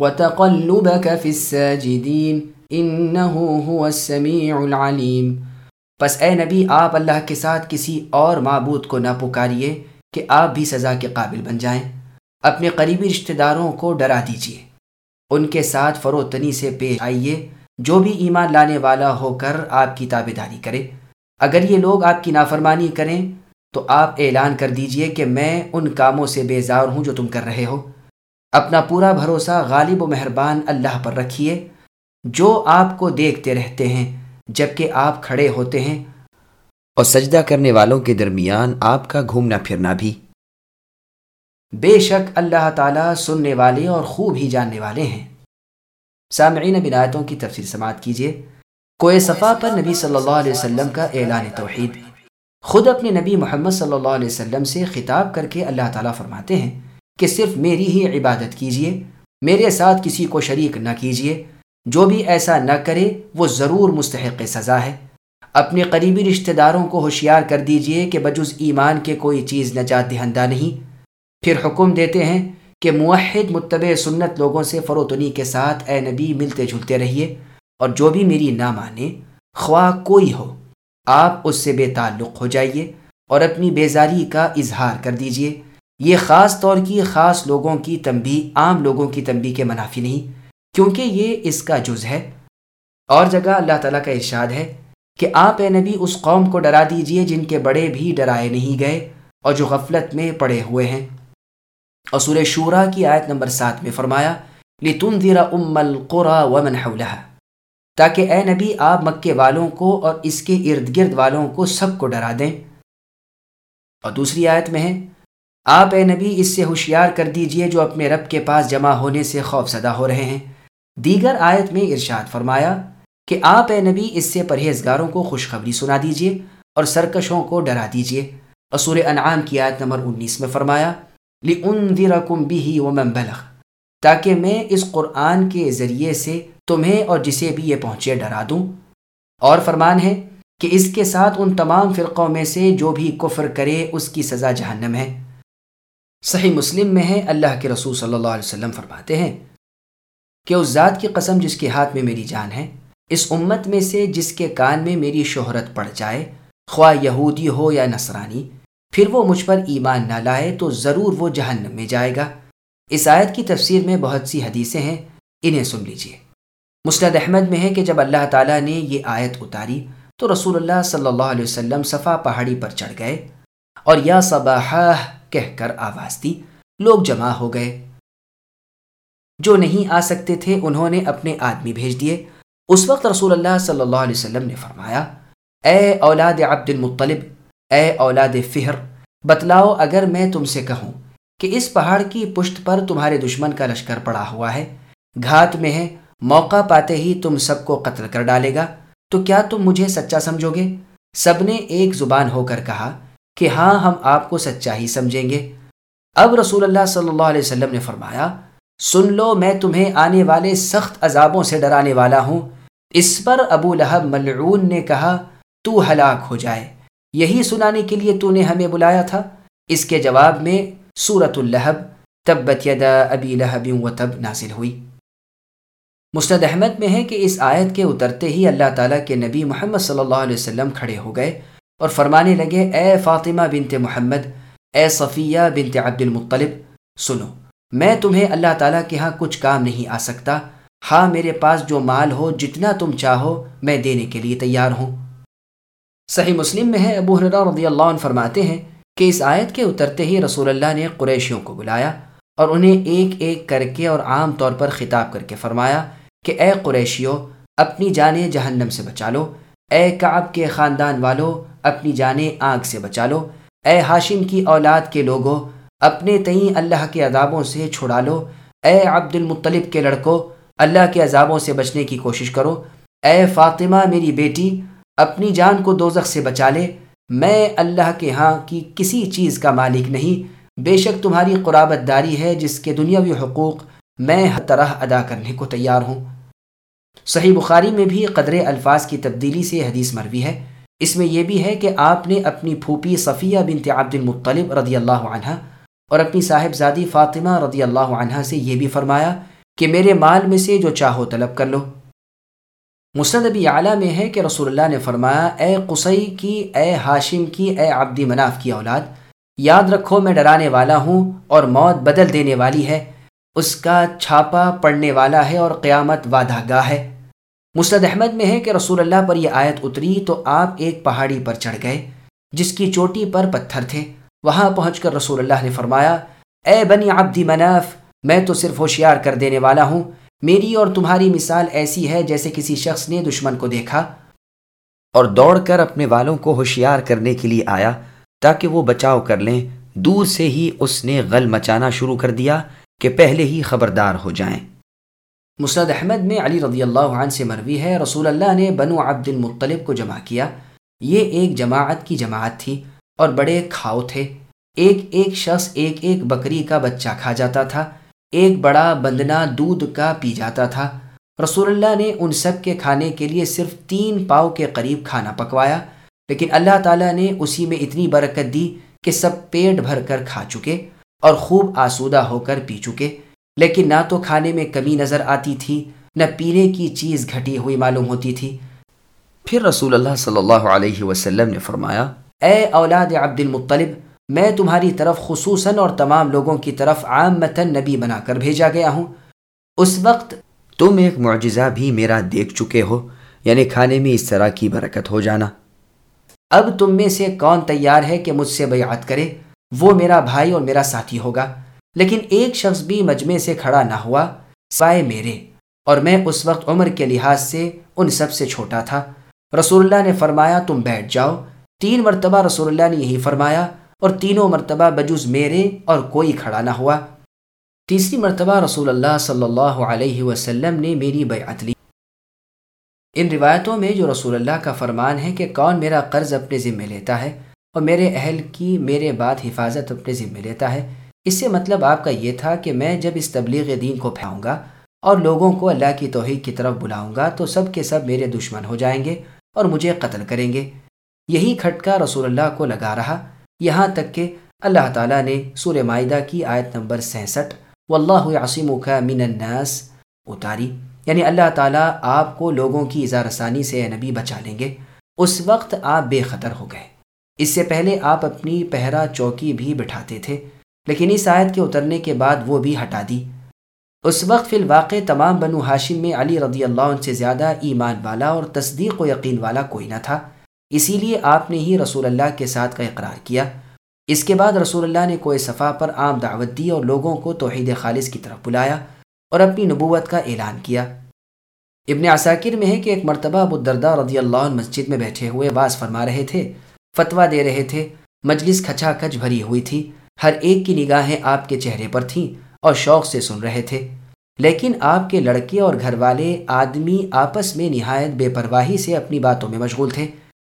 وتقلبك في الساجدين انه هو السمیع العلیم پس اے نبی، آپ اللہ کے ساتھ کسی اور معبود کو نہ پکاریے کہ آپ بھی سزا کے قابل بن جائیں۔ اپنے قریبی رشتہ داروں کو ڈرا دیجیے۔ ان کے ساتھ فروتنی سے پیش آئیے۔ جو بھی ایمان لانے والا ہو کر آپ کی تابے داری کرے۔ اگر یہ لوگ آپ کی نافرمانی کریں تو آپ اعلان کر دیجیے کہ میں ان کاموں سے بیزار ہوں جو تم کر رہے ہو۔ اپنا پورا بھروسہ غالب و مہربان اللہ پر رکھیے۔ جو آپ کو دیکھتے رہتے ہیں جبکہ آپ کھڑے ہوتے ہیں، اور سجدہ کرنے والوں کے درمیان آپ کا گھومنا پھرنا بھی۔ بے شک اللہ تعالیٰ سننے والے اور خوب ہی جاننے والے ہیں۔ سامعین بنایتوں کی تفصیل سماعت کیجیے۔ کوئے صفا پر نبی صلی اللہ علیہ وسلم کا اعلان توحید۔ خود اپنے نبی محمد صلی اللہ علیہ وسلم سے خطاب کر کے اللہ تعالیٰ فرماتے ہیں کہ صرف میری ہی عبادت کیجیے میرے ساتھ کسی کو شریک نہ کیجیے جو بھی ایسا نہ کرے، وہ ضرور مستحق سزا ہے۔ اپنے قریبی رشتہ داروں کو ہوشیار کر دیجیے کہ بجز ایمان کے کوئی چیز نجات دہندہ نہیں۔ پھر حکم دیتے ہیں کہ موحد متبع سنت لوگوں سے فروتنی کے ساتھ اے نبی ملتے جھلتے رہیے۔ اور جو بھی میری نہ مانے، خواہ کوئی ہو، آپ اس سے بے تعلق ہو جائیے اور اپنی بیزاری کا اظہار کر دیجیے۔ یہ خاص طور کی خاص لوگوں کی تنبی عام لوگوں کی تنبی کے منافی نہیں، کیونکہ یہ اس کا جز ہے۔ اور جگہ اللہ تعالیٰ کا ارشاد ہے کہ آپ اے نبی اس قوم کو ڈرا دیجیے جن کے بڑے بھی ڈرائے نہیں گئے اور جو غفلت میں پڑے ہوئے ہیں۔ اور سورہ شورا کی آیت نمبر سات میں فرمایا، لِتُنذِرَ أُمَّ الْقُرَى وَمَنْ حَوْلَهَا۔ تاکہ اے نبی، آپ مکے والوں کو اور اس کے ارد گرد والوں کو سب کو ڈرا دیں۔ اور دوسری آیت میں ہے آپ اے نبی، اس سے ہوشیار کر دیجیے جو اپنے رب کے پاس جمع ہونے سے خوف زدہ ہو رہے ہیں۔ دیگر آیت میں ارشاد فرمایا کہ آپ اے نبی، اس سے پرہیزگاروں کو خوشخبری سنا دیجیے اور سرکشوں کو ڈرا دیجیے سور انعام کی آیت نمبر انیس میں فرمایا، لِأُنذِرَكُمْ بِهِ وَمَنْ بَلَغ۔ تاکہ میں اس قرآن کے ذریعے سے تمہیں اور جسے بھی یہ پہنچے ڈرا دوں۔ اور فرمان ہے کہ اس کے ساتھ ان تمام فرقوں میں سے جو بھی کفر کرے، اس کی سزا جہنم ہے۔ صحیح مسلم میں ہے، اللہ کے رسول صلی اللہ علیہ وسلم فرماتے ہیں کہ اس ذات کی قسم جس کے ہاتھ میں میری جان ہے، اس امت میں سے جس کے کان میں میری شہرت پڑ جائے، خواہ یہودی ہو یا نصرانی، پھر وہ مجھ پر ایمان نہ لائے تو ضرور وہ جہنم میں جائے گا۔ اس آیت کی تفسیر میں بہت سی حدیثیں ہیں، انہیں سن لیجیے مسند احمد میں ہے کہ جب اللہ تعالیٰ نے یہ آیت اتاری تو رسول اللہ صلی اللہ علیہ وسلم صفا پہاڑی پر چڑھ گئے اور یا صباح کہہ کر آواز دی لوگ جمع ہو گئے۔ جو نہیں آ سکتے تھے، انہوں نے اپنے آدمی بھیج دیے۔ اس وقت رسول اللہ صلی اللہ علیہ وسلم نے فرمایا، اے اولاد عبد المطلب، اے اولاد فہر، بتلاؤ اگر میں تم سے کہوں کہ اس پہاڑ کی پشت پر تمہارے دشمن کا لشکر پڑا ہوا ہے، گھات میں ہے، موقع پاتے ہی تم سب کو قتل کر ڈالے گا، تو کیا تم مجھے سچا سمجھو گے؟ سب نے ایک زبان ہو کر کہا کہ ہاں ہم آپ کو سچا ہی سمجھیں گے۔ اب رسول اللہ صلی اللہ علیہ وسلم نے فرمایا، سن لو، میں تمہیں آنے والے سخت عذابوں سے ڈرانے والا ہوں۔ اس پر ابو لہب ملعون نے کہا، تو ہلاک ہو جائے۔ یہی سنانے کے لیے تو نے ہمیں بلایا تھا۔ اس کے جواب میں سورت الحب تبت یدا ابی لہب و تب نازل ہوئی۔ مستد احمد میں ہے کہ اس آیت کے اترتے ہی اللہ تعالیٰ کے نبی محمد صلی اللہ علیہ وسلم کھڑے ہو گئے۔ اور فرمانے لگے، اے فاطمہ بنت محمد، اے صفیہ بنت عبد المطلب، سنو، میں تمہیں اللہ تعالیٰ کے ہاں کچھ کام نہیں آ سکتا۔ ہاں میرے پاس جو مال ہو، جتنا تم چاہو، میں دینے کے لیے تیار ہوں۔ صحیح مسلم میں ہے، ابو رضی اللہ عنہ فرماتے ہیں کہ اس آیت کے اترتے ہی رسول اللہ نے قریشیوں کو بلایا اور انہیں ایک ایک کر کے اور عام طور پر خطاب کر کے فرمایا کہ اے قریشیوں، اپنی جانیں جہنم سے بچا لو۔ اے کعب کے خاندان والو، اپنی جانیں آگ سے بچا لو۔ اے ہاشم کی اولاد کے لوگوں اپنے تئیں اللہ کے عذابوں سے چھڑا لو۔ اے عبد المطلب کے لڑکوں اللہ کے عذابوں سے بچنے کی کوشش کرو۔ اے فاطمہ میری بیٹی، اپنی جان کو دوزخ سے بچا لے۔ میں اللہ کے ہاں کی کسی چیز کا مالک نہیں۔ بے شک تمہاری قرابت داری ہے جس کے دنیاوی حقوق میں ہر طرح ادا کرنے کو تیار ہوں۔ صحیح بخاری میں بھی قدر الفاظ کی تبدیلی سے حدیث مروی ہے۔ اس میں یہ بھی ہے کہ آپ نے اپنی پھوپھی صفیہ بنت عبد المطلب رضی اللہ عنہ اور اپنی صاحب زادی فاطمہ رضی اللہ عنہ سے یہ بھی فرمایا کہ میرے مال میں سے جو چاہو طلب کر لو۔ ابی اعلیٰ میں ہے کہ رسول اللہ نے فرمایا، اے قصی کی، اے ہاشم کی، اے عبدی مناف کی اولاد، یاد رکھو میں ڈرانے والا ہوں اور موت بدل دینے والی ہے۔ اس کا چھاپا پڑنے والا ہے اور قیامت وعدہ گاہ ہے۔ مسند احمد میں ہے کہ رسول اللہ پر یہ آیت اتری تو آپ ایک پہاڑی پر چڑھ گئے، جس کی چوٹی پر پتھر تھے۔ وہاں پہنچ کر رسول اللہ نے فرمایا، اے بنی عبدی مناف، میں تو صرف ہوشیار کر دینے والا ہوں۔ میری اور تمہاری مثال ایسی ہے جیسے کسی شخص نے دشمن کو دیکھا۔ اور دوڑ کر اپنے والوں کو ہوشیار کرنے کے لیے آیا تاکہ وہ بچاؤ کر لیں۔ دور سے ہی اس نے غل مچانا شروع کر دیا۔ کہ پہلے ہی خبردار ہو جائیں۔ مسد احمد میں علی رضی اللہ عنہ سے مروی ہے، رسول اللہ نے بنو عبد المطلب کو جمع کیا۔ یہ ایک جماعت کی جماعت تھی اور بڑے کھاؤ تھے۔ ایک ایک شخص ایک ایک بکری کا بچہ کھا جاتا تھا۔ ایک بڑا بندنا دودھ کا پی جاتا تھا۔ رسول اللہ نے ان سب کے کھانے کے لیے صرف تین پاؤ کے قریب کھانا پکوایا، لیکن اللہ تعالیٰ نے اسی میں اتنی برکت دی کہ سب پیٹ بھر کر کھا چکے۔ اور خوب آسودہ ہو کر پی چکے۔ لیکن نہ تو کھانے میں کمی نظر آتی تھی، نہ پینے کی چیز گھٹی ہوئی معلوم ہوتی تھی۔ پھر رسول اللہ صلی اللہ علیہ وسلم نے فرمایا، اے اولاد عبد المطلب، میں تمہاری طرف خصوصاً اور تمام لوگوں کی طرف عام متن نبی بنا کر بھیجا گیا ہوں۔ اس وقت تم ایک معجزہ بھی میرا دیکھ چکے ہو یعنی کھانے میں اس طرح کی برکت ہو جانا۔ اب تم میں سے کون تیار ہے کہ مجھ سے بیعت کرے؟ وہ میرا بھائی اور میرا ساتھی ہوگا۔ لیکن ایک شخص بھی مجمع سے کھڑا نہ ہوا سائے میرے۔ اور میں اس وقت عمر کے لحاظ سے ان سب سے چھوٹا تھا۔ رسول اللہ نے فرمایا، تم بیٹھ جاؤ۔ تین مرتبہ رسول اللہ نے یہی فرمایا، اور تینوں مرتبہ بجز میرے اور کوئی کھڑا نہ ہوا۔ تیسری مرتبہ رسول اللہ صلی اللہ علیہ وسلم نے میری بیعت لی۔ ان روایتوں میں جو رسول اللہ کا فرمان ہے کہ کون میرا قرض اپنے ذمے لیتا ہے اور میرے اہل کی میرے بعد حفاظت اپنے ذمے لیتا ہے۔ اس سے مطلب آپ کا یہ تھا کہ میں جب اس تبلیغ دین کو پھیلاؤں گا اور لوگوں کو اللہ کی توحید کی طرف بلاؤں گا تو سب کے سب میرے دشمن ہو جائیں گے اور مجھے قتل کریں گے۔ یہی کھٹکا رسول اللہ کو لگا رہا۔ یہاں تک کہ اللہ تعالیٰ نے سور معاہدہ کی آیت نمبر سینسٹھ و اللہ عصیم کا من الناس اتاری۔ یعنی اللہ تعالیٰ آپ کو لوگوں کی اظہار رسانی سے نبی بچا لیں گے۔ اس وقت آپ بے خطر ہو گئے۔ اس سے پہلے آپ اپنی پہرا چوکی بھی بٹھاتے تھے، لیکن اس آیت کے اترنے کے بعد وہ بھی ہٹا دی۔ اس وقت فی الواقع تمام بنو ہاشم میں علی رضی اللہ عنہ سے زیادہ ایمان والا اور تصدیق و یقین والا کوئی نہ تھا۔ اسی لیے آپ نے ہی رسول اللہ کے ساتھ کا اقرار کیا۔ اس کے بعد رسول اللہ نے کوئی صفحہ پر عام دعوت دی اور لوگوں کو توحید خالص کی طرف بلایا اور اپنی نبوت کا اعلان کیا۔ ابن عساکر میں ہے کہ ایک مرتبہ ابو الدردہ رضی اللہ عنہ مسجد میں بیٹھے ہوئے باز فرما رہے تھے۔ فتویٰ دے رہے تھے۔ مجلس کھچا کھچ بھری ہوئی تھی۔ ہر ایک کی نگاہیں آپ کے چہرے پر تھیں اور شوق سے سن رہے تھے۔ لیکن آپ کے لڑکے اور گھر والے آدمی آپس میں نہایت بے پرواہی سے اپنی باتوں میں مشغول تھے۔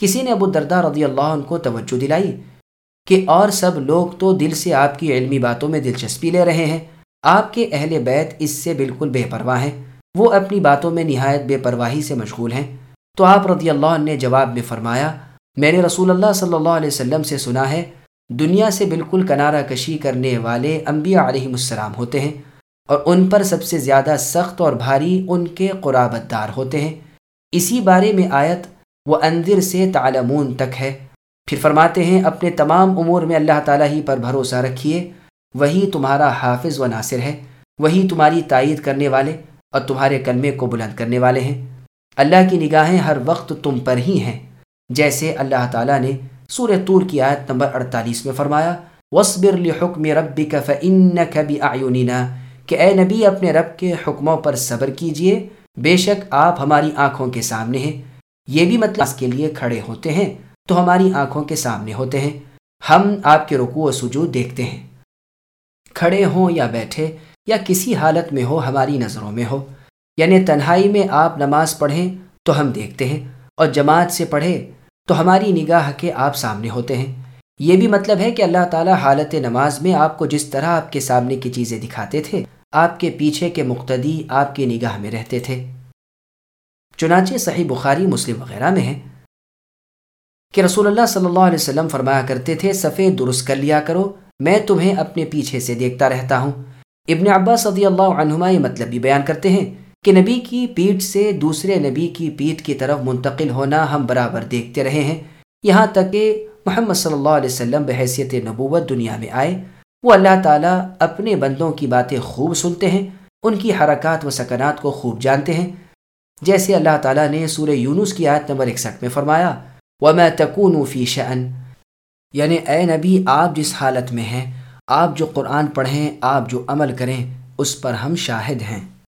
کسی نے ابو دردہ رضی اللہ عنہ کو توجہ دلائی کہ اور سب لوگ تو دل سے آپ کی علمی باتوں میں دلچسپی لے رہے ہیں۔ آپ کے اہل بیت اس سے بالکل بے پرواہ ہیں۔ وہ اپنی باتوں میں نہایت بے پرواہی سے مشغول ہیں۔ تو آپ رضی اللہ عنہ نے جواب میں فرمایا میں نے رسول اللہ صلی اللہ علیہ وسلم سے سنا ہے، دنیا سے بالکل کنارہ کشی کرنے والے انبیاء علیہ السلام ہوتے ہیں اور ان پر سب سے زیادہ سخت اور بھاری ان کے قرابت دار ہوتے ہیں۔ اسی بارے میں آیت وہ اندر سے تعلمون تک ہے۔ پھر فرماتے ہیں، اپنے تمام امور میں اللہ تعالیٰ ہی پر بھروسہ رکھیے۔ وہی تمہارا حافظ و ناصر ہے۔ وہی تمہاری تائید کرنے والے اور تمہارے کلمے کو بلند کرنے والے ہیں۔ اللہ کی نگاہیں ہر وقت تم پر ہی ہیں۔ جیسے اللہ تعالیٰ نے سور طور کی آیت نمبر اڑتالیس میں فرمایا وصبر لحکم ربک فإنک بأعیننا کہ اے نبی، اپنے رب کے حکموں پر صبر کیجیے۔ بے شک آپ ہماری آنکھوں کے سامنے ہیں۔ یہ بھی مطلب اس کے لیے کھڑے ہوتے ہیں تو ہماری آنکھوں کے سامنے ہوتے ہیں۔ ہم آپ کے رکوع و سجود دیکھتے ہیں۔ کھڑے ہوں یا بیٹھے یا کسی حالت میں ہو، ہماری نظروں میں ہو۔ یعنی تنہائی میں آپ نماز پڑھیں تو ہم دیکھتے ہیں۔ اور جماعت سے پڑھے تو ہماری نگاہ کے آپ سامنے ہوتے ہیں۔ یہ بھی مطلب ہے کہ اللہ تعالیٰ حالت نماز میں آپ کو جس طرح آپ کے سامنے کی چیزیں دکھاتے تھے، آپ کے پیچھے کے مقتدی آپ کی نگاہ میں رہتے تھے۔ چنانچہ صحیح بخاری، مسلم وغیرہ میں ہے کہ رسول اللہ صلی اللہ علیہ وسلم فرمایا کرتے تھے سفید درست کر لیا کرو، میں تمہیں اپنے پیچھے سے دیکھتا رہتا ہوں۔ ابن عباس صدی اللہ عنہما یہ مطلب بھی بیان کرتے ہیں کہ نبی کی پیٹھ سے دوسرے نبی کی پیٹھ کی طرف منتقل ہونا ہم برابر دیکھتے رہے ہیں۔ یہاں تک کہ محمد صلی اللہ علیہ وسلم بحیثیت نبوت دنیا میں آئے۔ وہ اللہ تعالیٰ اپنے بندوں کی باتیں خوب سنتے ہیں، ان کی حرکات و سکنات کو خوب جانتے ہیں۔ جیسے اللہ تعالیٰ نے سورہ یونس کی آیت نمبر اکسٹھ میں فرمایا، وَمَا تَكُونُ فِي شَأَن۔ یعنی اے نبی، آپ جس حالت میں ہیں، آپ جو قرآن پڑھیں، آپ جو عمل کریں، اس پر ہم شاہد ہیں۔